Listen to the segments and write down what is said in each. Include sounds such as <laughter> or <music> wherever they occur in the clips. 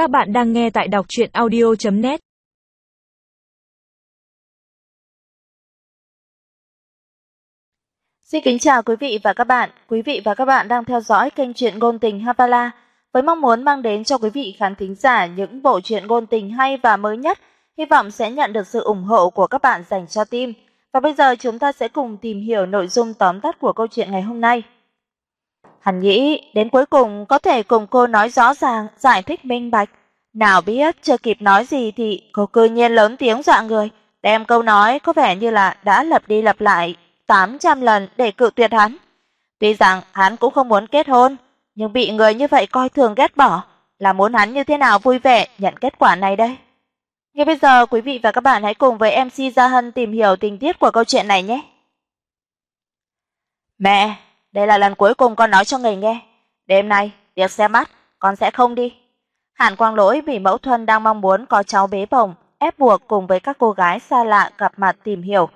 Các bạn đang nghe tại đọc chuyện audio.net Xin kính chào quý vị và các bạn. Quý vị và các bạn đang theo dõi kênh truyện ngôn tình Havala với mong muốn mang đến cho quý vị khán thính giả những bộ truyện ngôn tình hay và mới nhất. Hy vọng sẽ nhận được sự ủng hộ của các bạn dành cho team. Và bây giờ chúng ta sẽ cùng tìm hiểu nội dung tóm tắt của câu chuyện ngày hôm nay. Hắn nghĩ đến cuối cùng có thể cùng cô nói rõ ràng, giải thích minh bạch. Nào biết chưa kịp nói gì thì cô cư nhiên lớn tiếng dọa người, đem câu nói có vẻ như là đã lặp đi lặp lại 800 lần để cự tuyệt hắn. Tuy rằng hắn cũng không muốn kết hôn, nhưng bị người như vậy coi thường ghét bỏ, là muốn hắn như thế nào vui vẻ nhận kết quả này đây. Ngay bây giờ quý vị và các bạn hãy cùng với MC Gia Hân tìm hiểu tình tiết của câu chuyện này nhé. Mẹ, đây là lần cuối cùng con nói cho người nghe, đêm nay việc xem mắt con sẽ không đi. Hàn Quang Lỗi vì mẫu thân đang mong muốn có cháu bế bồng, ép buộc cùng với các cô gái xa lạ gặp mặt tìm hiểu.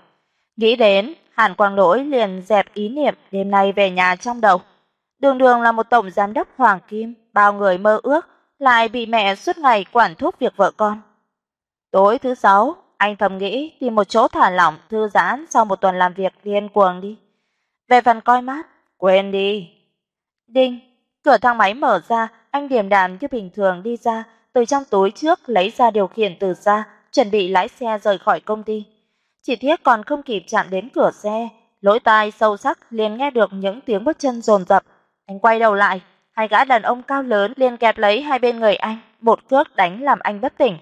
Nghĩ đến, Hàn Quang Lỗi liền dẹp ý niệm đêm nay về nhà trong đầu. Đường Đường là một tổng giám đốc hoàng kim, bao người mơ ước, lại bị mẹ suốt ngày quản thúc việc vợ con. Tối thứ sáu, anh thầm nghĩ tìm một chỗ thả lỏng thư giãn sau một tuần làm việc điên cuồng đi. Về phần coi mát, quên đi. Đinh, cửa thang máy mở ra, anh điềm đạm như bình thường đi ra, từ trong túi trước lấy ra điều khiển từ xa, chuẩn bị lái xe rời khỏi công ty. Chỉ tiếc còn không kịp chạm đến cửa xe, lỗ tai sâu sắc liền nghe được những tiếng bước chân dồn dập. Anh quay đầu lại, hai gã đàn ông cao lớn liền kẹp lấy hai bên người anh, một cước đánh làm anh bất tỉnh.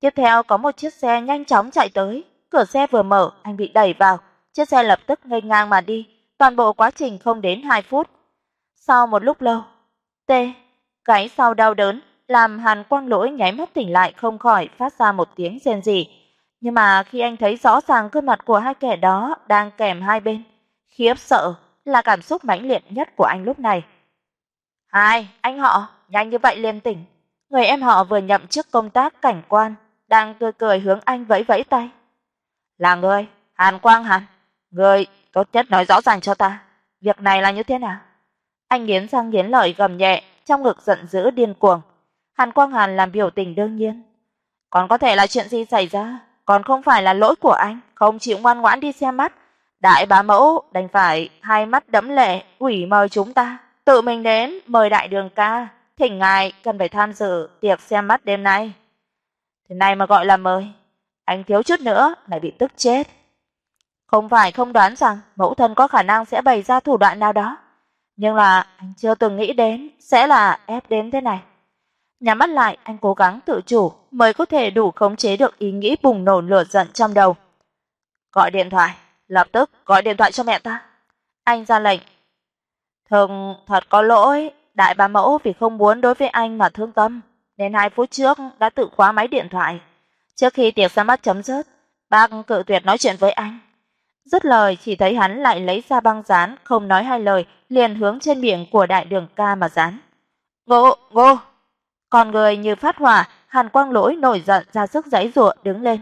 Tiếp theo có một chiếc xe nhanh chóng chạy tới, cửa xe vừa mở, anh bị đẩy vào, chiếc xe lập tức nghênh ngang mà đi, toàn bộ quá trình không đến 2 phút. Sau một lúc lâu, T, gáy sau đau đớn làm Hàn Quang Lỗi nháy mắt tỉnh lại không khỏi phát ra một tiếng rên rỉ. Nhưng mà khi anh thấy rõ ràng gương mặt của hai kẻ đó đang kèm hai bên, khiếp sợ là cảm xúc mãnh liệt nhất của anh lúc này. "Hai, anh họ, nhanh như vậy liền tỉnh." Người em họ vừa nhậm chức công tác cảnh quan, đang tươi cười hướng anh vẫy vẫy tay. "Là người, Hàn Quang Hàn, "Ngươi tốt nhất nói rõ ràng cho ta, việc này là như thế nào?" Anh nghiến răng nghiến lợi gầm nhẹ, trong ngực giận dữ điên cuồng. Hàn Quang Hàn làm biểu tình đương nhiên. Còn có thể là chuyện gì xảy ra, còn không phải là lỗi của anh, không chịu ngoan ngoãn đi xem mắt. Đại bá mẫu đành phải hai mắt đẫm lệ ủy mời chúng ta, tự mình đến mời đại đường ca, thỉnh ngài cần phải tham dự tiệc xem mắt đêm nay. Thế này mà gọi là mời, anh thiếu chút nữa lại bị tức chết. Không phải không đoán rằng mẫu thân có khả năng sẽ bày ra thủ đoạn nào đó, nhưng là anh chưa từng nghĩ đến sẽ là ép đến thế này. Nhắm mắt lại, anh cố gắng tự chủ mới có thể đủ khống chế được ý nghĩ bùng nổ lửa giận trong đầu. Gọi điện thoại, lập tức gọi điện thoại cho mẹ ta. Anh ra lệnh. Thường thật có lỗi, đại bà mẫu vì không muốn đối với anh mà thương tâm, nên hai phút trước đã tự khóa máy điện thoại. Trước khi tiệc ra mắt chấm dứt, bác cự tuyệt nói chuyện với anh. Dứt lời chỉ thấy hắn lại lấy ra băng dán, không nói hai lời, liền hướng trên miệng của đại đường ca mà dán. "Ngô, Ngô!" Con người như phát hỏa, Hàn Quang Lỗi nổi giận ra sức giãy giụa đứng lên.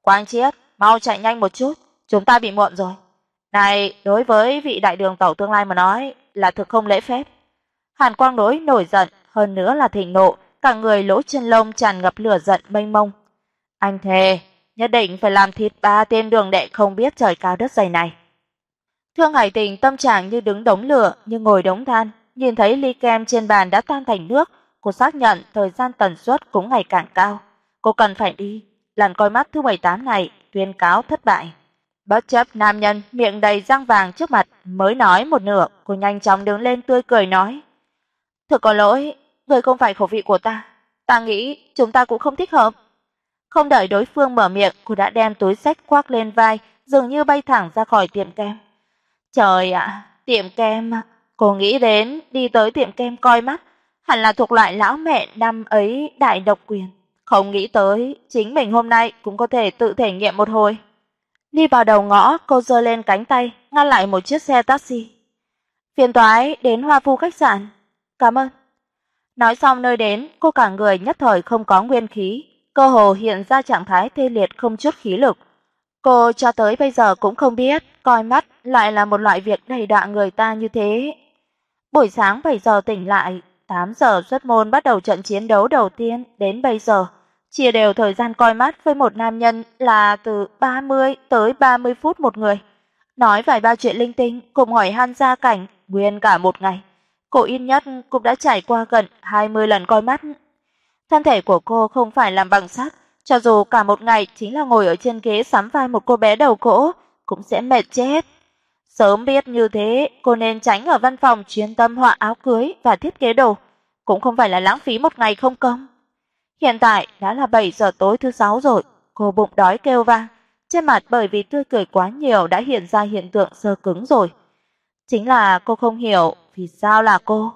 "Quang Chiết, mau chạy nhanh một chút, chúng ta bị muộn rồi." Này, đối với vị đại đường tẩu tương lai mà nói, là thực không lễ phép. Hàn Quang Lỗi nổi giận, hơn nữa là thịnh nộ, cả người lỗ chân lông tràn ngập lửa giận mênh mông. Anh thề, nhất định phải làm thịt ba tên đường đệ không biết trời cao đất dày này. Thương Hải Tình tâm trạng như đứng đống lửa, như ngồi đống than, nhìn thấy ly kem trên bàn đã tan thành nước, cô xác nhận thời gian tần suất cũng ngày càng cao. Cô cần phải đi, lần coi mắt thứ 18 này tuyên cáo thất bại. Bất chấp nam nhân miệng đầy răng vàng trước mặt mới nói một nửa, cô nhanh chóng đứng lên tươi cười nói: "Thật có lỗi, người không phải khẩu vị của ta, ta nghĩ chúng ta cũng không thích hợp." Không đợi đối phương mở miệng, cô đã đem túi xách khoác lên vai, dường như bay thẳng ra khỏi tiệm kem. Trời ạ, tiệm kem, cô nghĩ đến đi tới tiệm kem coi mắt, hẳn là thuộc loại lão mẹ năm ấy đại độc quyền, không nghĩ tới chính mình hôm nay cũng có thể tự thể nghiệm một hồi. Đi vào đầu ngõ, cô giơ lên cánh tay, ngăn lại một chiếc xe taxi. Phiền toái đến Hoa Phu khách sạn. Cảm ơn. Nói xong nơi đến, cô cả người nhất thời không có nguyên khí, cơ hồ hiện ra trạng thái tê liệt không chút khí lực. Cô cho tới bây giờ cũng không biết, coi mắt lại là một loại việc đầy đọa người ta như thế. Buổi sáng 7 giờ tỉnh lại, 8 giờ xuất môn bắt đầu trận chiến đấu đầu tiên đến bây giờ, chia đều thời gian coi mắt với một nam nhân là từ 30 tới 30 phút một người. Nói vài ba chuyện linh tinh, cùng hỏi han gia cảnh, nguyên cả một ngày. Cô ít nhất cũng đã trải qua gần 20 lần coi mắt. Thân thể của cô không phải làm bằng sắt, cho dù cả một ngày chính là ngồi ở trên ghế sắm vai một cô bé đầu gỗ, cũng sẽ mệt chết. Sớm biết như thế, cô nên tránh ở văn phòng chuyên tâm họa áo cưới và thiết kế đồ, cũng không phải là lãng phí một ngày không công. Hiện tại đã là 7 giờ tối thứ sáu rồi, cô bụng đói kêu vang, trên mặt bởi vì tươi cười quá nhiều đã hiện ra hiện tượng sơ cứng rồi. Chính là cô không hiểu vì sao là cô.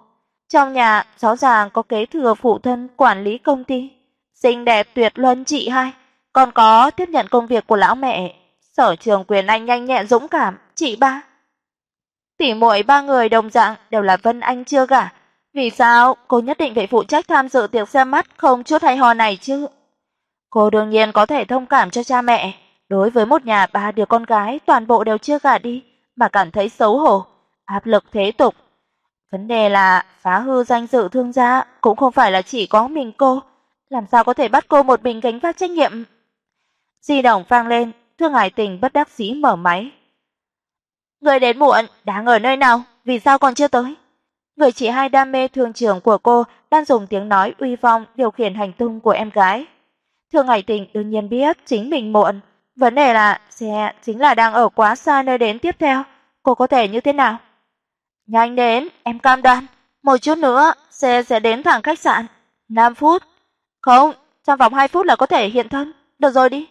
Trong nhà rõ ràng có kế thừa phụ thân quản lý công ty, xinh đẹp tuyệt luân chị hai, còn có tiếp nhận công việc của lão mẹ, sở trường quyền anh nhanh nhẹn dũng cảm, chị ba. Tỷ muội ba người đồng dạng đều là Vân Anh chưa gả, vì sao? Cô nhất định phải phụ trách tham dự tiệc xem mắt không chút hay ho này chứ? Cô đương nhiên có thể thông cảm cho cha mẹ, đối với một nhà ba đứa con gái toàn bộ đều chưa gả đi mà cảm thấy xấu hổ, áp lực thế tục. Vấn đề là phá hư danh dự thương gia cũng không phải là chỉ có mình cô, làm sao có thể bắt cô một mình gánh vác trách nhiệm? Di động vang lên, Thương Hải Tình bất đắc dĩ mở máy. Người đến muộn, đang ở nơi nào, vì sao còn chưa tới? Người chị hai đam mê thương trường của cô đang dùng tiếng nói uy phong điều khiển hành tung của em gái. Thương Hải Tình đương nhiên biết chính mình muộn, vấn đề là xe chính là đang ở quá xa nơi đến tiếp theo, cô có thể như thế nào? Nhanh đến, em cam đoan, một chút nữa xe sẽ đến thẳng khách sạn, 5 phút. Không, trong vòng 2 phút là có thể hiện thân, được rồi đi.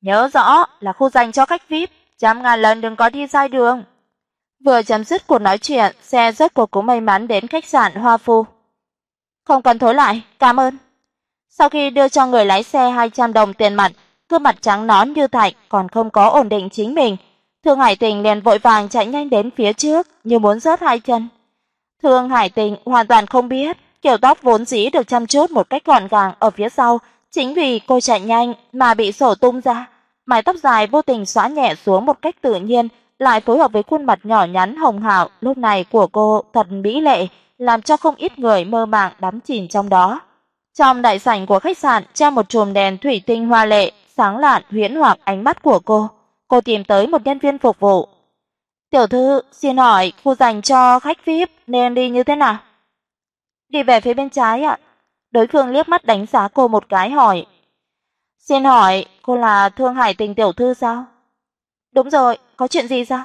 Nhớ rõ là khu dành cho khách VIP, trăm ngàn lần đừng có đi sai đường. Vừa chấm dứt cuộc nói chuyện, xe rất cuộc cũng may mắn đến khách sạn Hoa Phu. Không cần thối lại, cảm ơn. Sau khi đưa cho người lái xe 200 đồng tiền mặt, gương mặt trắng nõn như thạch còn không có ổn định chính mình, Thương Hải Tình liền vội vàng chạy nhanh đến phía trước, như muốn rớt hai chân. Thương Hải Tình hoàn toàn không biết, kiểu tóc vốn dĩ được chăm chút một cách gọn gàng ở phía sau, chính vì cô chạy nhanh mà bị sổ tung ra, mái tóc dài vô tình xõa nhẹ xuống một cách tự nhiên, lại phối hợp với khuôn mặt nhỏ nhắn hồng hào lúc này của cô thật mỹ lệ, làm cho không ít người mơ màng đắm chìm trong đó. Trong đại sảnh của khách sạn treo một chùm đèn thủy tinh hoa lệ, sáng lạn huyễn hoặc ánh mắt của cô. Cô tìm tới một nhân viên phục vụ. "Tiểu thư, xin hỏi khu dành cho khách VIP nên đi như thế nào?" "Đi về phía bên trái ạ." Đối phương liếc mắt đánh giá cô một cái hỏi. "Xin hỏi, cô là Thương Hải Tình tiểu thư sao?" "Đúng rồi, có chuyện gì sao?"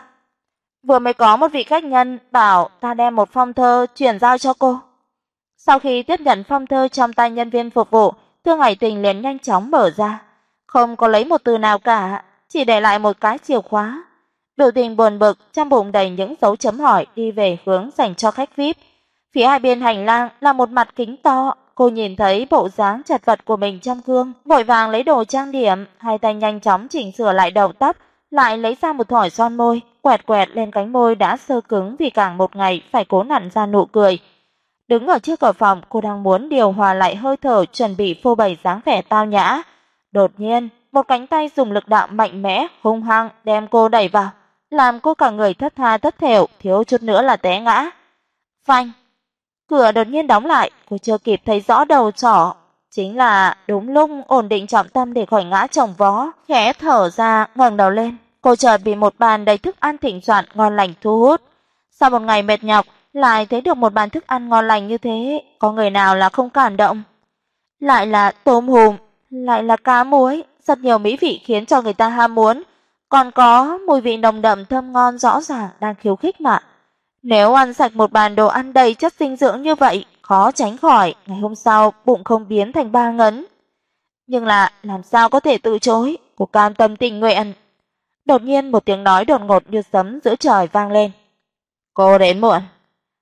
"Vừa mới có một vị khách nhân bảo ta đem một phong thơ chuyển giao cho cô." Sau khi tiếp nhận phong thơ trong tay nhân viên phục vụ, Thương Hải Tình liền nhanh chóng mở ra, không có lấy một từ nào cả, chỉ để lại một cái chìa khóa. Biểu tình buồn bực, trong bụng đầy những dấu chấm hỏi đi về hướng dành cho khách VIP. Phía hai bên hành lang là một mặt kính to, cô nhìn thấy bộ dáng chật vật của mình trong gương, vội vàng lấy đồ trang điểm, hai tay nhanh chóng chỉnh sửa lại đầu tóc, lại lấy ra một thỏi son môi, quẹt quẹt lên cánh môi đã sơ cứng vì càng một ngày phải cố nặn ra nụ cười. Đứng ở trước cửa phòng, cô đang muốn điều hòa lại hơi thở chuẩn bị phô bày dáng vẻ tao nhã. Đột nhiên, một cánh tay dùng lực đạo mạnh mẽ, hung hăng đem cô đẩy vào, làm cô cả người thất tha thất thểu, thiếu chút nữa là té ngã. Phanh. Cửa đột nhiên đóng lại, cô chưa kịp thấy rõ đầu trỏ, chính là đúng lúc ổn định trọng tâm để khỏi ngã chồng vó, khẽ thở ra, ngẩng đầu lên, cô chợt bị một bàn đầy thức ăn thịnh soạn ngon lành thu hút. Sau một ngày mệt nhọc, lại thấy được một bàn thức ăn ngon lành như thế, có người nào là không cảm động. Lại là tôm hùm, lại là cá muối, rất nhiều mỹ vị khiến cho người ta ham muốn, còn có mùi vị nồng đậm thơm ngon rõ ràng đang khiêu khích mà. Nếu ăn sạch một bàn đồ ăn đầy chất dinh dưỡng như vậy, khó tránh khỏi ngày hôm sau bụng không biến thành ba ngấn. Nhưng là làm sao có thể từ chối, cô cam tâm tình nguyện. Đột nhiên một tiếng nói đột ngột như sấm giữa trời vang lên. Cô đến muộn.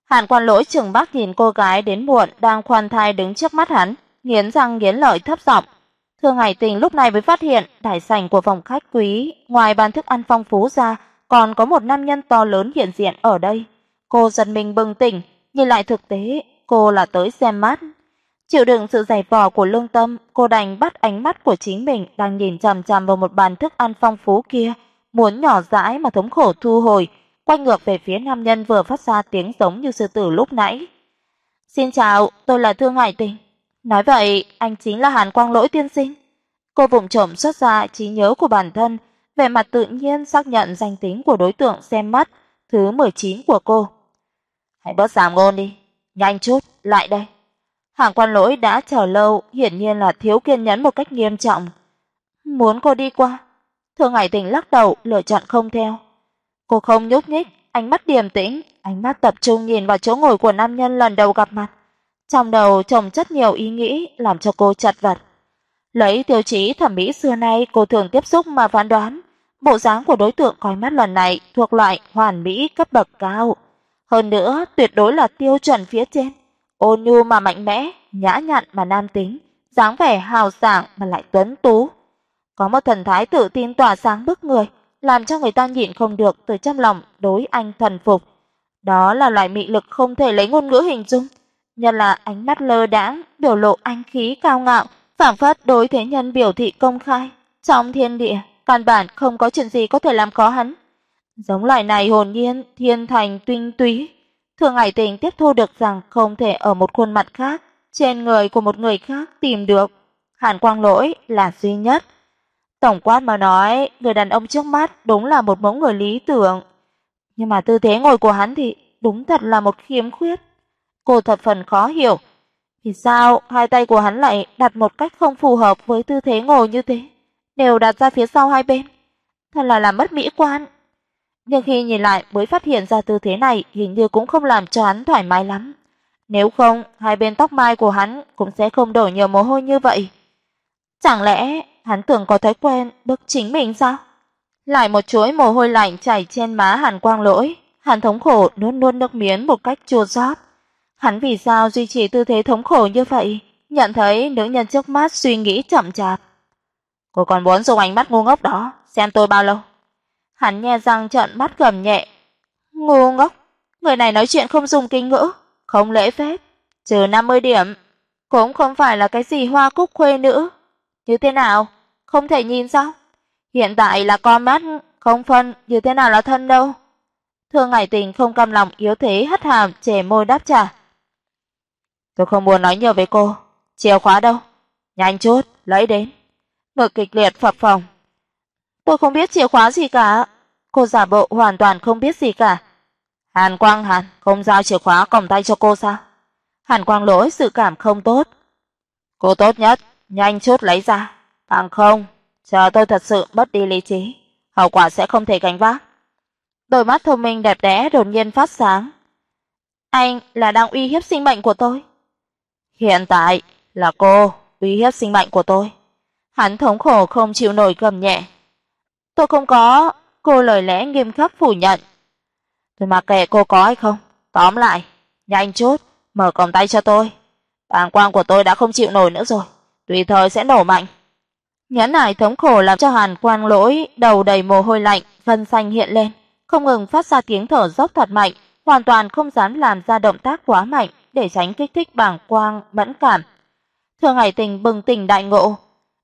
Hàn Quan Lỗi trừng mắt nhìn cô gái đến muộn đang khoan thai đứng trước mắt hắn, nghiến răng nghiến lợi thấp giọng. Thương Hải Tình lúc này mới phát hiện, đại sảnh của phòng khách quý, ngoài bàn thức ăn phong phú ra, còn có một nam nhân to lớn hiện diện ở đây. Cô giật mình bừng tỉnh, nhìn lại thực tế, cô là tới xem mắt. Chịu đựng sự giày vò của lương tâm, cô đành bắt ánh mắt của chính mình đang nhìn chằm chằm vào một bàn thức ăn phong phú kia, muốn nhỏ dãi mà thống khổ thu hồi, quay ngược về phía nam nhân vừa phát ra tiếng giống như sư tử lúc nãy. "Xin chào, tôi là Thương Hải Tình." Nói vậy, anh chính là Hàn Quang Lỗi tiên sinh. Cô vụng trộm xuất ra trí nhớ của bản thân, vẻ mặt tự nhiên xác nhận danh tính của đối tượng xem mắt thứ 19 của cô. "Hãy bớt giảm ngôn đi, nhanh chút, lại đây." Hàn Quan Lỗi đã chờ lâu, hiển nhiên là thiếu kiên nhẫn một cách nghiêm trọng. "Muốn cô đi qua?" Thương Hải Tình lắc đầu, lựa chọn không theo. Cô không nhúc nhích, ánh mắt điềm tĩnh, ánh mắt tập trung nhìn vào chỗ ngồi của nam nhân lần đầu gặp mặt. Trong đầu chồng chất nhiều ý nghĩ làm cho cô chật vật. Lấy tiêu chí thẩm mỹ xưa nay cô thường tiếp xúc mà phán đoán, bộ dáng của đối tượng coi mắt lần này thuộc loại hoàn mỹ cấp bậc cao, hơn nữa tuyệt đối là tiêu chuẩn phía trên, ôn nhu mà mạnh mẽ, nhã nhặn mà nam tính, dáng vẻ hào sảng mà lại tuấn tú. Có một thần thái tự tin tỏa sáng bức người, làm cho người ta nhịn không được từ trong lòng đối anh thần phục. Đó là loại mị lực không thể lấy ngôn ngữ hình dung, nhất là ánh mắt lơ đãng, biểu lộ anh khí cao ngạo, phảng phất đối thế nhân biểu thị công khai, trong thiên địa căn bản không có chuyện gì có thể làm khó hắn. Giống loại này hồn nhiên, thiên thành tinh túy, Thường Hải Tình tiếp thu được rằng không thể ở một khuôn mặt khác, trên người của một người khác tìm được. Hàn Quang Lỗi là duy nhất. Tổng quát mà nói, người đàn ông trước mắt đúng là một mẫu người lý tưởng, nhưng mà tư thế ngồi của hắn thì đúng thật là một khiếm khuyết. Cô thật phần khó hiểu, vì sao hai tay của hắn lại đặt một cách không phù hợp với tư thế ngồi như thế, đều đặt ra phía sau hai bên. Thật là làm mất mỹ quan. Nhưng khi nhìn lại mới phát hiện ra tư thế này hình như cũng không làm cho hắn thoải mái lắm. Nếu không, hai bên tóc mai của hắn cũng sẽ không đổ nhiều mồ hôi như vậy. Chẳng lẽ hắn tưởng có thói quen bức chính mình sao? Lại một chuỗi mồ hôi lạnh chảy trên má Hàn Quang Lỗi, Hàn thống khổ nuốt nuốt nước miếng một cách chua xót. Hắn vì sao duy trì tư thế thống khổ như vậy? Nhận thấy nữ nhân trước mắt suy nghĩ chậm chạp. Cô còn muốn dùng ánh mắt ngu ngốc đó xem tôi bao lâu? Hắn nhe răng trợn mắt gầm nhẹ. Ngu ngốc, người này nói chuyện không dùng kinh ngữ, không lễ phép, trừ 50 điểm, cũng không phải là cái gì hoa cúc khuê nữ. Như thế nào? Không thể nhìn sao? Hiện tại là con mắt, không phân như thế nào là thân đâu. Thương Ngải Tình không cam lòng yếu thế hất hàm chè môi đáp trả. Tôi không muốn nói nhiều với cô, chìa khóa đâu? Nhanh chút, lấy đến. Ngực kịch liệt phập phồng. Tôi không biết chìa khóa gì cả. Cô giả bộ hoàn toàn không biết gì cả. Hàn Quang Hàn, không giao chìa khóa còng tay cho cô sao? Hàn Quang lỗi sự cảm không tốt. Cô tốt nhất, nhanh chút lấy ra, bằng không chờ tôi thật sự mất đi lý trí, hậu quả sẽ không thể gánh vác. Đôi mắt thông minh đẹp đẽ đột nhiên phát sáng. Anh là đang uy hiếp sinh mệnh của tôi. Hiện tại là cô uy hiếp sinh mệnh của tôi. Hắn thống khổ không chịu nổi gầm nhẹ. Tôi không có, cô lời lẽ nghiêm khắc phủ nhận. Tôi mặc kệ cô có hay không, tóm lại, nhanh chút, mở còng tay cho tôi. Bàng quang của tôi đã không chịu nổi nữa rồi, tùy thời sẽ nổ mạnh. Nhẫn nại thống khổ làm cho Hàn Quang Lỗi đầu đầy mồ hôi lạnh, phân xanh hiện lên, không ngừng phát ra tiếng thở dốc thật mạnh, hoàn toàn không dám làm ra động tác quá mạnh để tránh kích thích bàng quang mẫn cảm. Thương Hải Tình bừng tỉnh đại ngộ,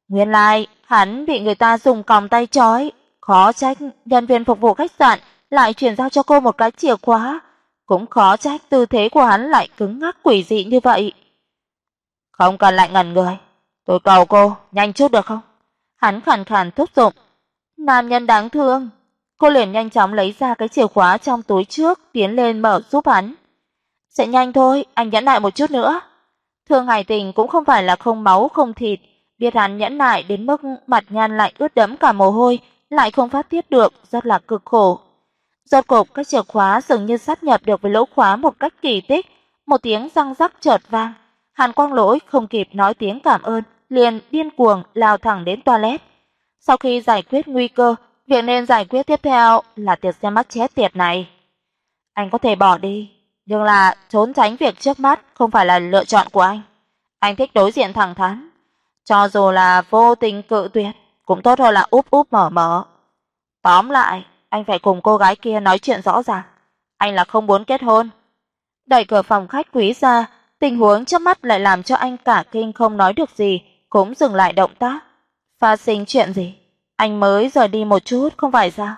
nguyên lai hắn bị người ta dùng còng tay trói, khó trách nhân viên phục vụ khách sạn lại chuyển giao cho cô một cái chìa khóa, cũng khó trách tư thế của hắn lại cứng ngắc quỷ dị như vậy. Không cần lại ngẩn người, tôi cầu cô nhanh chút được không? Hắn khàn khàn thúc giục. Nam nhân đáng thương. Cô liền nhanh chóng lấy ra cái chìa khóa trong túi trước, tiến lên mở giúp hắn. "Sẽ nhanh thôi, anh nhẫn nại một chút nữa." Thương Hải Tình cũng không phải là không máu không thịt, biết hắn nhẫn nại đến mức mặt nhăn lại ướt đẫm cả mồ hôi, lại không phát tiết được, rất là cực khổ. Rốt cục cái chìa khóa dường như sát nhập được với lỗ khóa một cách kỳ tích, một tiếng răng rắc chợt vang. Hàn Quang Lỗi không kịp nói tiếng cảm ơn, liền điên cuồng lao thẳng đến toilet. Sau khi giải quyết nguy cơ, việc nên giải quyết tiếp theo là tiệc xem mắt chết tiệt này. Anh có thể bỏ đi, nhưng là trốn tránh việc trước mắt không phải là lựa chọn của anh. Anh thích đối diện thẳng thắn, cho dù là vô tình cự tuyệt, cũng tốt hơn là úp úp mở mở. Tóm lại, anh phải cùng cô gái kia nói chuyện rõ ràng, anh là không muốn kết hôn. Đẩy cửa phòng khách quý ra, tình huống trước mắt lại làm cho anh cả kinh không nói được gì, cũng dừng lại động tác. Phát sinh chuyện gì? Anh mới rời đi một chút không phải sao?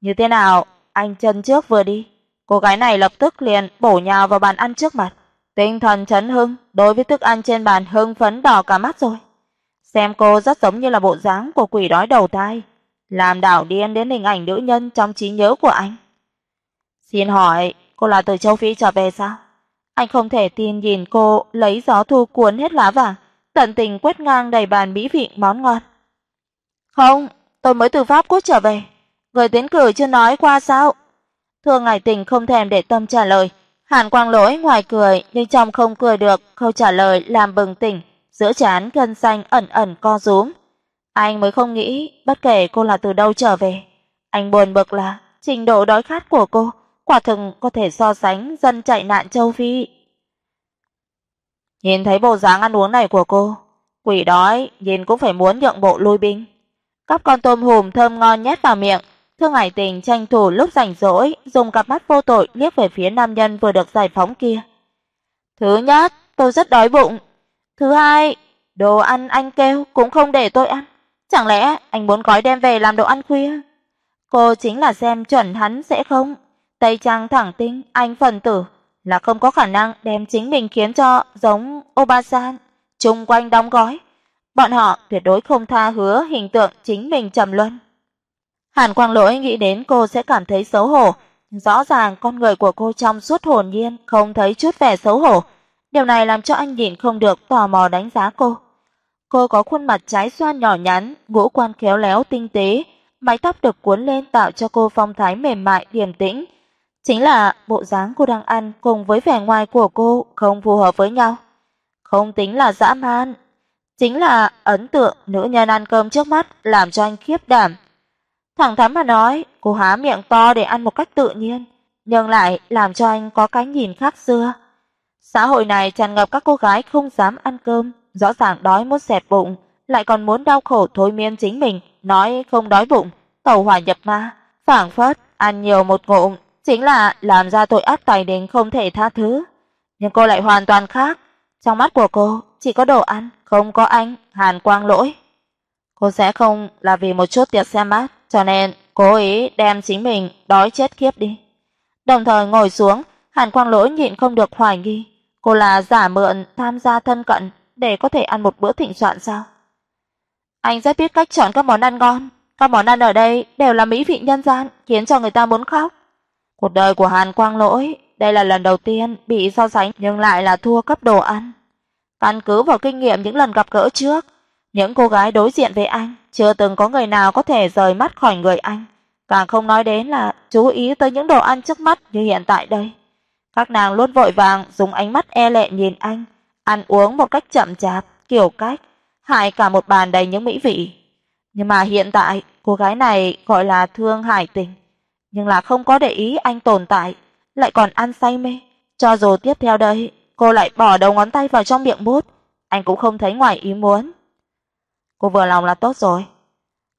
Như thế nào? Anh chân trước vừa đi, cô gái này lập tức liền bổ nhào vào bàn ăn trước mặt. tinh thần chấn hưng, đối với thức ăn trên bàn hưng phấn đỏ cả mắt rồi. Xem cô rất giống như là bộ dáng của quỷ đói đầu thai, làm đảo điên đến hình ảnh nữ nhân trong trí nhớ của anh. Xin hỏi, cô là từ châu Phi trở về sao? Anh không thể tin nhìn cô lấy gió thu cuốn hết lá vàng, tận tình quét ngang đầy bàn mỹ vị món ngon. Không, tôi mới từ Pháp Quốc trở về, người tiến cử chưa nói qua sao? Thương Ngải Tình không thèm để tâm trả lời, Hàn Quang Lỗi ngoài cười nhưng trong không cười được, câu trả lời làm bừng tỉnh, giữa trán gân xanh ẩn ẩn co rúm. Anh mới không nghĩ, bất kể cô là từ đâu trở về, anh buồn bực là trình độ đói khát của cô quả thực có thể so sánh dân chạy nạn châu Phi. Nhìn thấy bộ dáng ăn uống này của cô, quỷ đói nhìn cũng phải muốn nhượng bộ lui binh. Cắp con tôm hùm thơm ngon nhét vào miệng, Thương Hải Tình tranh thủ lúc rảnh rỗi, dùng cặp mắt vô tội liếc về phía nam nhân vừa được giải phóng kia. Thứ nhất, tôi rất đói bụng. Thứ hai, đồ ăn anh kêu cũng không để tôi ăn. Chẳng lẽ anh muốn gói đem về làm đồ ăn khuya? Cô chính là xem chuẩn hắn sẽ không? Tây Trang thẳng tính anh phần tử là không có khả năng đem chính mình khiến cho giống Obasan chung quanh đóng gói. Bọn họ tuyệt đối không tha hứa hình tượng chính mình trầm luân. Hàn Quang Lỗi nghĩ đến cô sẽ cảm thấy xấu hổ, rõ ràng con người của cô trong suốt hồn nhiên, không thấy chút vẻ xấu hổ. Điều này làm cho anh nhìn không được tò mò đánh giá cô. Cô có khuôn mặt trái xoan nhỏ nhắn, ngũ quan khéo léo tinh tế, mái tóc được cuốn lên tạo cho cô phong thái mềm mại điềm tĩnh. Chính là bộ dáng cô đang ăn cùng với vẻ ngoài của cô không phù hợp với nhau. Không tính là dã man, chính là ấn tượng nữ nhân ăn cơm trước mắt làm cho anh khiếp đảm. Thẳng thắn mà nói, cô há miệng to để ăn một cách tự nhiên, nhưng lại làm cho anh có cái nhìn khác xưa. Xã hội này tràn ngập các cô gái không dám ăn cơm, rõ ràng đói muốn xẹp bụng, lại còn muốn đau khổ thôi miên chính mình, nói không đói bụng, tẩu hỏa nhập ma, phảng phất ăn nhiều một ngụm chính là làm ra tội ác tài đến không thể tha thứ. Nhưng cô lại hoàn toàn khác, trong mắt của cô chỉ có đồ ăn, không có anh, Hàn Quang Lỗi. Cô sẽ không là vì một chút tiệc xem mắt, cho nên cố ý đem chính mình đói chết khiếp đi. Đồng thời ngồi xuống, Hàn Quang Lỗi nhịn không được hoài nghi, cô là giả mượn tham gia thân cận để có thể ăn một bữa thịnh soạn sao? Anh rất biết cách chọn các món ăn ngon, các món ăn ở đây đều là mỹ vị nhân gian, khiến cho người ta muốn khóc. Cuộc đời của Hàn Quang Lỗi, đây là lần đầu tiên bị so sánh nhưng lại là thua cấp đồ ăn. Căn cứ vào kinh nghiệm những lần gặp gỡ trước, những cô gái đối diện với anh, chưa từng có người nào có thể rời mắt khỏi người anh, càng không nói đến là chú ý tới những đồ ăn trước mắt như hiện tại đây. Các nàng luôn vội vàng dùng ánh mắt e lệ nhìn anh, ăn uống một cách chậm chạp, kiểu cách, hại cả một bàn đầy những mỹ vị. Nhưng mà hiện tại, cô gái này gọi là Thương Hải Tình, nhưng là không có để ý anh tồn tại, lại còn ăn say mê. Cho dù tiếp theo đây, cô lại bỏ đầu ngón tay vào trong miệng bút, anh cũng không thấy ngoài ý muốn. Cô vừa lòng là tốt rồi.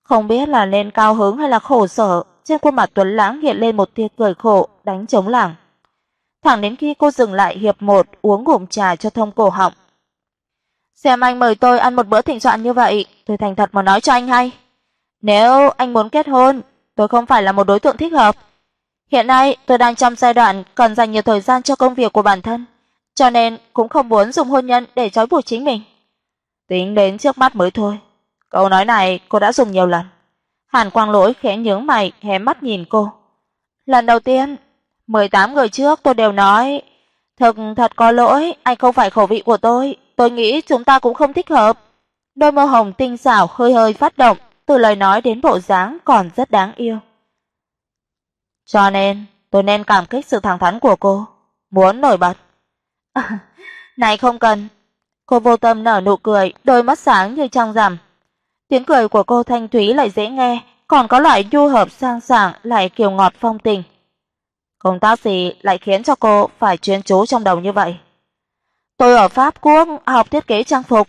Không biết là nên cao hứng hay là khổ sở, trên khuôn mặt Tuấn Lãng hiện lên một tia cười khổ đánh trống lảng. Thẳng đến khi cô dừng lại hiệp một uống ngụm trà cho thông cổ họng. Xem anh mời tôi ăn một bữa thịnh soạn như vậy, tôi thành thật mà nói cho anh hay. Nếu anh muốn kết hôn, tôi không phải là một đối tượng thích hợp. Hiện nay tôi đang trong giai đoạn cần dành nhiều thời gian cho công việc của bản thân, cho nên cũng không muốn dùng hôn nhân để trói buộc chính mình. Tính đến trước mắt mới thôi. Câu nói này cô đã dùng nhiều lần. Hàn Quang Lỗi khẽ nhướng mày, hé mắt nhìn cô. Lần đầu tiên, 18 người trước tôi đều nói, thật thật có lỗi, anh không phải khẩu vị của tôi, tôi nghĩ chúng ta cũng không thích hợp." Đôi môi hồng tinh xảo hơi hơi phát động, từ lời nói đến bộ dáng còn rất đáng yêu. Cho nên, tôi nên cảm kích sự thẳng thắn của cô, muốn nổi bật. À, <laughs> này không cần. Cô vô tâm nở nụ cười, đôi mắt sáng như trăng rằm. Tiếng cười của cô thanh thúy lại dễ nghe, còn có loại nhu hợp sang sảng lại kiều ngọt phong tình. Công tác gì lại khiến cho cô phải chuyên chú trong đầu như vậy? Tôi ở Pháp Quốc học thiết kế trang phục,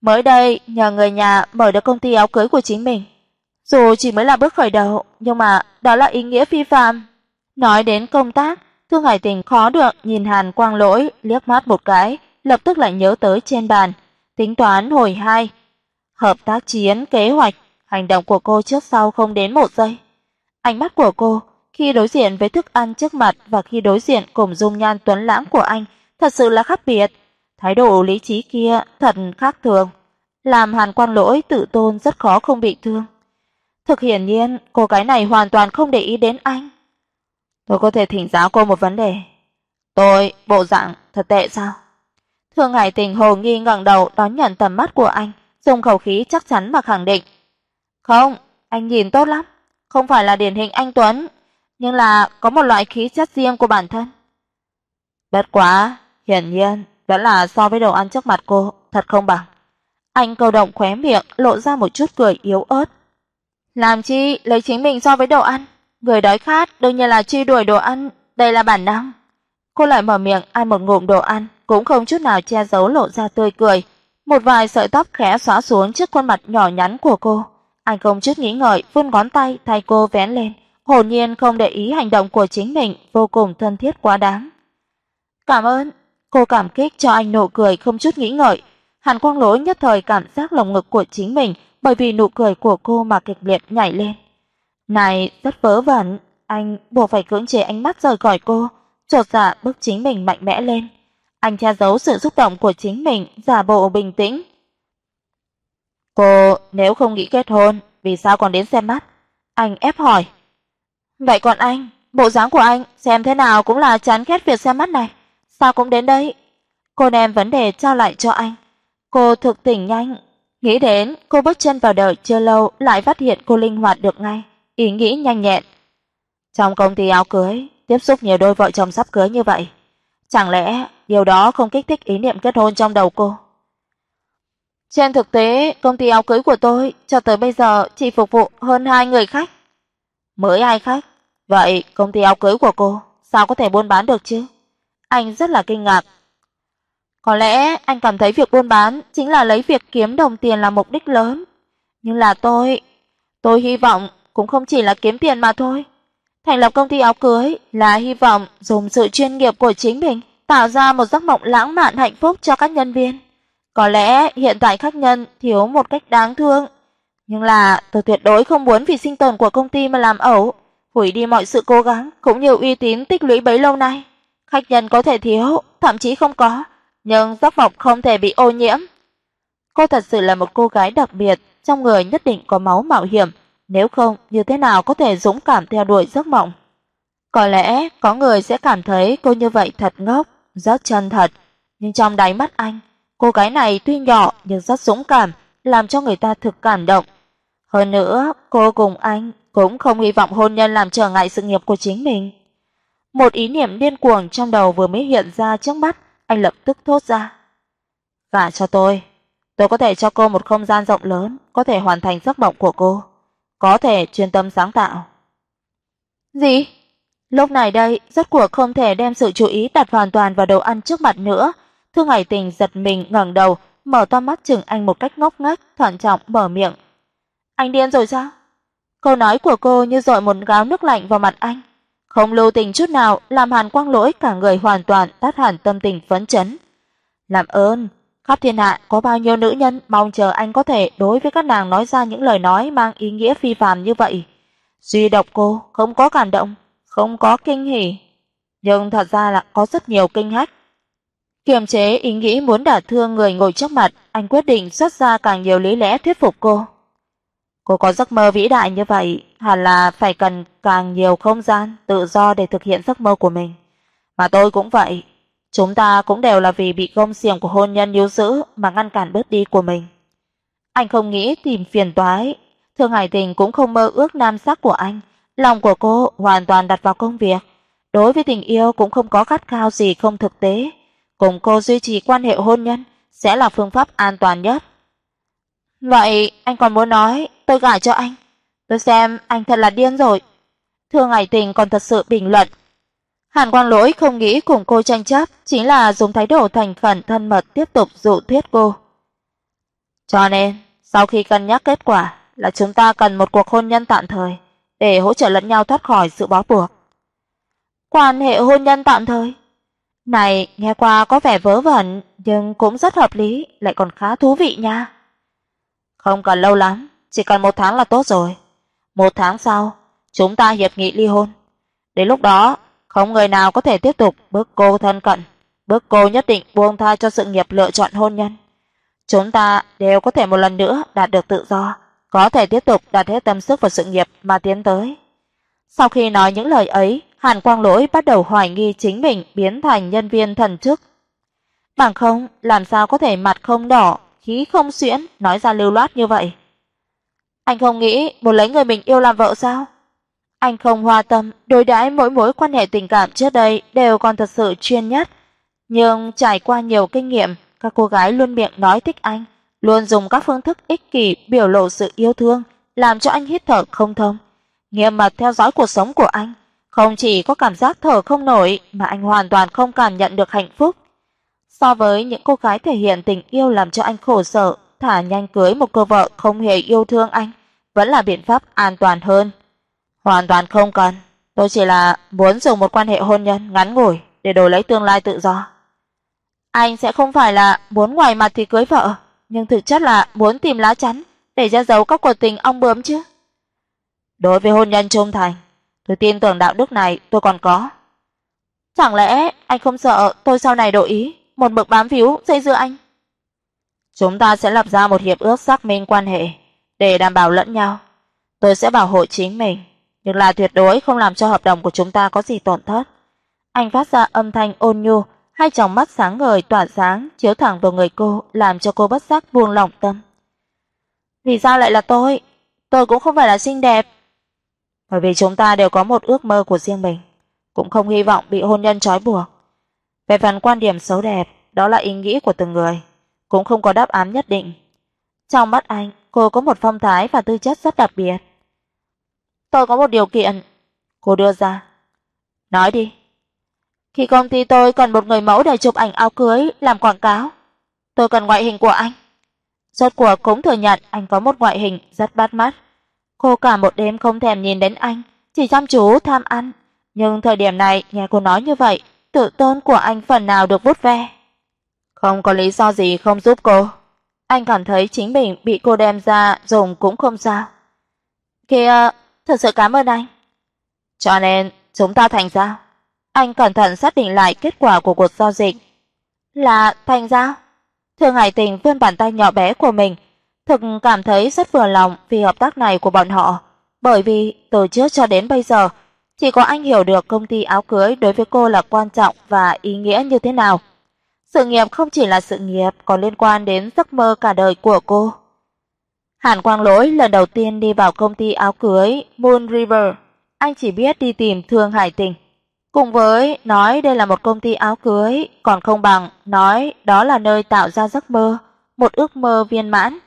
mới đây nhờ người nhà mở được công ty áo cưới của chính mình. Dù chỉ mới là bước khởi đầu, nhưng mà đó là ý nghĩa phi phàm. Nói đến công tác, Thương Hải Tình khó được nhìn Hàn Quang Lỗi liếc mắt một cái, lập tức lại nhớ tới trên bàn, tính toán hồi hai hợp tác chiến, kế hoạch, hành động của cô trước sau không đến một giây. Ánh mắt của cô khi đối diện với thức ăn trước mặt và khi đối diện cùng dung nhan tuấn lãng của anh thật sự là khác biệt. Thái độ lý trí kia thật khác thường, làm Hàn Quang Lỗi tự tôn rất khó không bị thương. Thực hiển nhiên, cô gái này hoàn toàn không để ý đến anh. Tôi có thể thỉnh giáo cô một vấn đề. Tôi, bộ dạng thật tệ sao? Thương Hải Tình hồ nghi ngẩng đầu đón nhận tầm mắt của anh, dùng khẩu khí chắc chắn mà khẳng định. "Không, anh nhìn tốt lắm, không phải là điển hình anh tuấn, nhưng là có một loại khí chất riêng của bản thân." Bất quá, hiển nhiên vẫn là so với đồ ăn trước mặt cô, thật không bằng. Anh cầu động khóe miệng, lộ ra một chút cười yếu ớt. Làm chi lấy chính mình so với đồ ăn, người đói khát đương nhiên là truy đuổi đồ ăn, đây là bản năng. Cô lại mở miệng ăn một ngụm đồ ăn, cũng không chút nào che giấu lộ ra tươi cười. Một vài sợi tóc khẽ xõa xuống trước khuôn mặt nhỏ nhắn của cô. Anh không chút nghĩ ngợi vươn ngón tay thay cô vén lên, hồn nhiên không để ý hành động của chính mình, vô cùng thân thiết quá đáng. "Cảm ơn." Cô cảm kích cho anh nụ cười không chút nghĩ ngợi. Hàn Quang Lỗi nhất thời cảm giác lồng ngực của chính mình bởi vì nụ cười của cô mà kịch liệt nhảy lên. Này, rất vớ vẩn, anh buộc phải cưỡng chế ánh mắt rời khỏi cô, chột dạ bước chính mình mạnh mẽ lên. Anh che giấu sự xúc động của chính mình, giả bộ bình tĩnh. "Cô nếu không nghĩ kết hôn, vì sao còn đến xem mắt?" Anh ép hỏi. "Vậy còn anh, bộ dáng của anh xem thế nào cũng là chán ghét việc xem mắt này, sao cũng đến đây?" Cô đem vấn đề trao lại cho anh. Cô thực tỉnh nhanh, nghĩ đến cô bước chân vào đời chưa lâu lại phát hiện cô linh hoạt được ngay, ý nghĩ nhanh nhẹn. Trong công ty áo cưới, tiếp xúc nhiều đôi vợ chồng sắp cưới như vậy, chẳng lẽ điều đó không kích thích ý niệm kết hôn trong đầu cô? Trên thực tế, công ty áo cưới của tôi cho tới bây giờ chỉ phục vụ hơn hai người khách. Mới hai khách? Vậy công ty áo cưới của cô sao có thể buôn bán được chứ? Anh rất là kinh ngạc. Có lẽ anh cảm thấy việc buôn bán chính là lấy việc kiếm đồng tiền là mục đích lớn, nhưng là tôi, tôi hy vọng cũng không chỉ là kiếm tiền mà thôi. Thành lập công ty áo cưới là hy vọng dùng sự chuyên nghiệp của chính mình tạo ra một giấc mộng lãng mạn hạnh phúc cho các nhân viên. Có lẽ hiện tại khách nhân thiếu một cách đáng thương, nhưng là tôi tuyệt đối không muốn vì sinh tồn của công ty mà làm ẩu, hủy đi mọi sự cố gắng cũng như uy tín tích lũy bấy lâu nay. Khách nhân có thể thiếu, thậm chí không có, nhưng giấc mộng không thể bị ô nhiễm. Cô thật sự là một cô gái đặc biệt, trong người nhất định có máu mạo hiểm, nếu không như thế nào có thể dũng cảm theo đuổi giấc mộng. Có lẽ có người sẽ cảm thấy cô như vậy thật ngốc, rất chân thật, nhưng trong đáy mắt anh, cô gái này tuy nhỏ nhưng rất dũng cảm, làm cho người ta thực cảm động. Hơn nữa, cô cùng anh cũng không hy vọng hôn nhân làm trở ngại sự nghiệp của chính mình. Một ý niệm điên cuồng trong đầu vừa mới hiện ra trước mắt, anh lập tức thốt ra. "Gả cho tôi, tôi có thể cho cô một không gian rộng lớn, có thể hoàn thành giấc mộng của cô, có thể chuyên tâm sáng tạo." "Gì?" Lúc này đây, rốt cuộc không thể đem sự chú ý đặt hoàn toàn vào đồ ăn trước mặt nữa. Thương Hải Tình giật mình ngẩng đầu, mở to mắt chừng anh một cách ngốc nghếch, thận trọng mở miệng. "Anh điên rồi sao?" Câu nói của cô như dội một gáo nước lạnh vào mặt anh, không lưu tình chút nào, làm Hàn Quang Lỗi cả người hoàn toàn tắt hẳn tâm tình phấn chấn. "Làm ơn, khắp thiên hạ có bao nhiêu nữ nhân mong chờ anh có thể đối với các nàng nói ra những lời nói mang ý nghĩa phi phàm như vậy. Duy độc cô không có cảm động, không có kinh hỉ, nhưng thật ra là có rất nhiều kinh hách. Kiềm chế ý nghĩ muốn đả thương người ngồi trước mặt, anh quyết định xuất ra càng nhiều lý lẽ thuyết phục cô. Cô có giấc mơ vĩ đại như vậy, hẳn là phải cần càng nhiều không gian tự do để thực hiện giấc mơ của mình. Mà tôi cũng vậy, chúng ta cũng đều là vì bị gông xiềng của hôn nhân níu giữ mà ngăn cản bước đi của mình. Anh không nghĩ tìm phiền toái, Thương Hải Tình cũng không mơ ước nam sắc của anh, lòng của cô hoàn toàn đặt vào công việc, đối với tình yêu cũng không có khát khao gì không thực tế, cùng cô duy trì quan hệ hôn nhân sẽ là phương pháp an toàn nhất. Vậy anh còn muốn nói tôi gả cho anh? Tôi xem anh thật là điên rồi. Thương Hải Tình còn thật sự bình luận. Hàn Quang Lỗi không nghĩ cùng cô tranh chấp, chính là dùng thái độ thành khẩn thân mật tiếp tục dụ thuyết cô. Cho nên, sau khi cân nhắc kết quả là chúng ta cần một cuộc hôn nhân tạm thời để hỗ trợ lẫn nhau thoát khỏi sự bó buộc. Quan hệ hôn nhân tạm thời? Này, nghe qua có vẻ vớ vẩn, nhưng cũng rất hợp lý, lại còn khá thú vị nha. Không cần lâu lắm, chỉ cần một tháng là tốt rồi. Một tháng sau, chúng ta hiệp nghị ly hôn. Đến lúc đó, không người nào có thể tiếp tục bước cô thân cận, bước cô nhất định buông tha cho sự nghiệp lựa chọn hôn nhân. Chúng ta đều có thể một lần nữa đạt được tự do, có thể tiếp tục đặt hết tâm sức vào sự nghiệp mà tiến tới. Sau khi nói những lời ấy, Hàn Quang Lỗi bắt đầu hoài nghi chính mình biến thành nhân viên thần chức. Bằng không, làm sao có thể mặt không đỏ, khí không xuyễn nói ra lưu loát như vậy? Anh không nghĩ muốn lấy người mình yêu làm vợ sao? Anh không hoa tâm đối đãi mỗi mối quan hệ tình cảm trước đây đều còn thật sự chuyên nhất, nhưng trải qua nhiều kinh nghiệm, các cô gái luôn miệng nói thích anh, luôn dùng các phương thức ích kỷ biểu lộ sự yêu thương, làm cho anh hít thở không thông. Nghiêm mật theo dõi cuộc sống của anh, không chỉ có cảm giác thở không nổi mà anh hoàn toàn không cảm nhận được hạnh phúc. So với những cô gái thể hiện tình yêu làm cho anh khổ sở, thả nhanh cưới một cô vợ không hề yêu thương anh, vẫn là biện pháp an toàn hơn. Hoàn toàn không cần, tôi chỉ là muốn dùng một quan hệ hôn nhân ngắn ngủi để đổi lấy tương lai tự do. Anh sẽ không phải là muốn ngoài mặt thì cưới vợ, nhưng thực chất là muốn tìm lá chắn để che giấu các cuộc tình ong bướm chứ. Đối với hôn nhân trung thành, tôi tin tưởng đạo đức này tôi còn có. Chẳng lẽ anh không sợ tôi sau này đổi ý, một mực bám víu dây dưa anh? Chúng ta sẽ lập ra một hiệp ước xác minh quan hệ để đảm bảo lẫn nhau. Tôi sẽ bảo hộ chính mình, nhưng là tuyệt đối không làm cho hợp đồng của chúng ta có gì tổn thất. Anh phát ra âm thanh ôn nhu, hai tròng mắt sáng ngời tỏa sáng chiếu thẳng vào người cô, làm cho cô bất giác buông lỏng tâm. Vì sao lại là tôi? Tôi cũng không phải là xinh đẹp. Bởi vì chúng ta đều có một ước mơ của riêng mình, cũng không hy vọng bị hôn nhân trói buộc. Về phần quan điểm xấu đẹp, đó là ý nghĩ của từng người, cũng không có đáp án nhất định. Trong mắt anh, cô có một phong thái và tư chất rất đặc biệt. Tôi có một điều kiện, cô đưa ra. Nói đi. Khi công ty tôi cần một người mẫu để chụp ảnh áo cưới làm quảng cáo, tôi cần ngoại hình của anh. Rốt cuộc cũng thừa nhận anh có một ngoại hình rất bắt mắt. Cô cả một đêm không thèm nhìn đến anh, chỉ chăm chú tham ăn, nhưng thời điểm này nghe cô nói như vậy, tự tôn của anh phần nào được vút ve. Không có lý do gì không giúp cô. Anh cảm thấy chính mình bị cô đem ra dùng cũng không sao. Kìa, thật sự cảm ơn anh. Cho nên chúng ta thành giao. Anh cẩn thận xác định lại kết quả của cuộc giao dịch. Là thành giao. Thương Hải Tình vươn bàn tay nhỏ bé của mình, thực cảm thấy rất vừa lòng vì hợp tác này của bọn họ, bởi vì từ trước cho đến bây giờ, chỉ có anh hiểu được công ty áo cưới đối với cô là quan trọng và ý nghĩa như thế nào. Sự nghiệp không chỉ là sự nghiệp, còn liên quan đến giấc mơ cả đời của cô. Hàn Quang Lỗi lần đầu tiên đi vào công ty áo cưới Moon River, anh chỉ biết đi tìm Thương Hải Tình. Cùng với nói đây là một công ty áo cưới, còn không bằng nói đó là nơi tạo ra giấc mơ, một ước mơ viên mãn.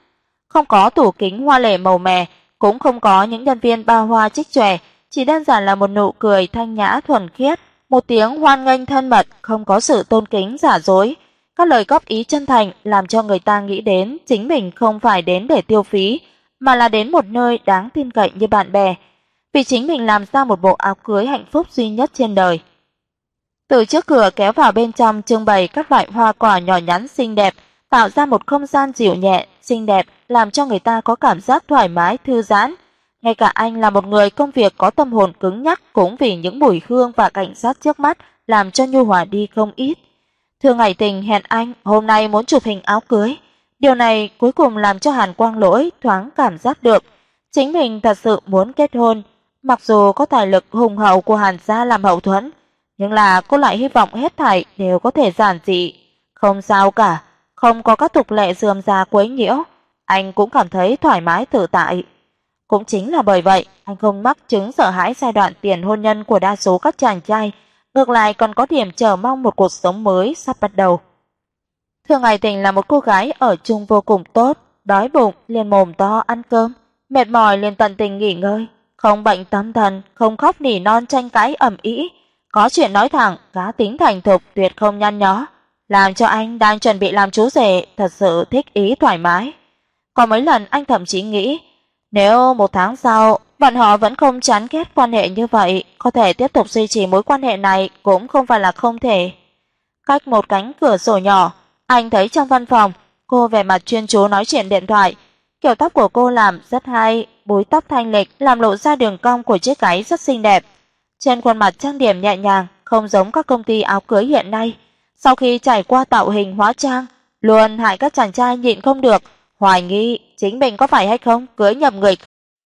Không có tủ kính hoa lệ màu mè, cũng không có những nhân viên ba hoa trích chòe, chỉ đơn giản là một nụ cười thanh nhã thuần khiết, một tiếng hoan nghênh thân mật, không có sự tôn kính giả dối. Các lời góp ý chân thành làm cho người ta nghĩ đến chính mình không phải đến để tiêu phí, mà là đến một nơi đáng tin cậy như bạn bè vì chính mình làm ra một bộ áo cưới hạnh phúc duy nhất trên đời. Từ trước cửa kéo vào bên trong trưng bày các loại hoa quả nhỏ nhắn xinh đẹp, tạo ra một không gian dịu nhẹ, xinh đẹp, làm cho người ta có cảm giác thoải mái thư giãn. Ngay cả anh là một người công việc có tâm hồn cứng nhắc cũng vì những mùi hương và cảnh sát trước mắt làm cho nhu hòa đi không ít. Thương hải Tình hẹn anh hôm nay muốn chụp hình áo cưới. Điều này cuối cùng làm cho Hàn Quang Lỗi thoáng cảm giác được chính mình thật sự muốn kết hôn, Mặc dù có tài lực hùng hậu của Hàn gia làm hậu thuẫn, nhưng là cô lại hy vọng hết thảy đều có thể giản dị, không sao cả, không có các tục lệ rườm rà quấy nhiễu, anh cũng cảm thấy thoải mái tự tại. Cũng chính là bởi vậy, anh không mắc chứng sợ hãi giai đoạn tiền hôn nhân của đa số các chàng trai, ngược lại còn có điểm chờ mong một cuộc sống mới sắp bắt đầu. Thường Ngày Tình là một cô gái ở chung vô cùng tốt, đói bụng liền mồm to ăn cơm, mệt mỏi liền tận tình nghỉ ngơi, không bệnh tâm thần, không khóc nỉ non tranh cãi ầm ĩ, có chuyện nói thẳng, cá tính thành thục tuyệt không nhăn nhó, làm cho anh đang chuẩn bị làm chú rể thật sự thích ý thoải mái. Có mấy lần anh thậm chí nghĩ, nếu một tháng sau bọn họ vẫn không chán ghét quan hệ như vậy, có thể tiếp tục duy trì mối quan hệ này cũng không phải là không thể. Cách một cánh cửa sổ nhỏ, anh thấy trong văn phòng, cô vẻ mặt chuyên chú nói chuyện điện thoại, kiểu tóc của cô làm rất hay, búi tóc thanh lịch làm lộ ra đường cong của chiếc gáy rất xinh đẹp. Trên khuôn mặt trang điểm nhẹ nhàng, không giống các công ty áo cưới hiện nay, sau khi trải qua tạo hình hóa trang, luôn hại các chàng trai nhịn không được, hoài nghi chính mình có phải hay không cưới nhầm người.